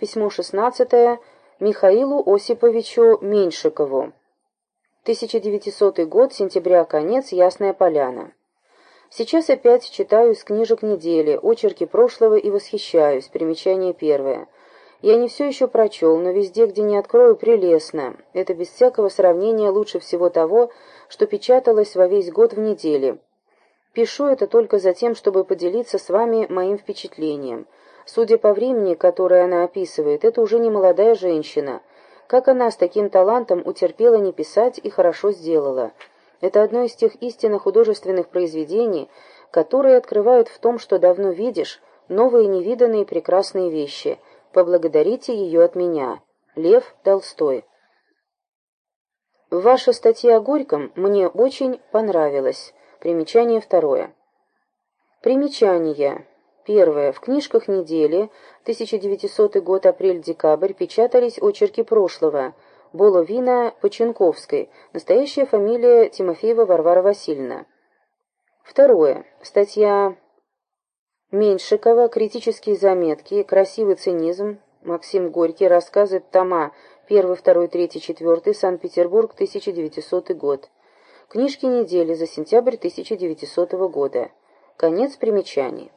Письмо 16 Михаилу Осиповичу Меньшикову. 1900 год, сентября, конец, Ясная Поляна. Сейчас опять читаю из книжек недели, очерки прошлого и восхищаюсь. Примечание первое. Я не все еще прочел, но везде, где не открою, прелестно. Это без всякого сравнения лучше всего того, что печаталось во весь год в неделе. Пишу это только за тем, чтобы поделиться с вами моим впечатлением. Судя по времени, которое она описывает, это уже не молодая женщина. Как она с таким талантом утерпела не писать и хорошо сделала. Это одно из тех истинно художественных произведений, которые открывают в том, что давно видишь, новые невиданные прекрасные вещи – Поблагодарите ее от меня. Лев Толстой. Ваша статья о Горьком мне очень понравилась. Примечание второе. Примечание. Первое. В книжках недели, 1900 год, апрель-декабрь, печатались очерки прошлого. Боловина Поченковской. Настоящая фамилия Тимофеева Варвара Васильевна. Второе. Статья Меньшикова, критические заметки, красивый цинизм, Максим Горький, рассказы Тома, 1, 2, 3, 4, Санкт-Петербург, 1900 год. Книжки недели за сентябрь 1900 года. Конец примечаний.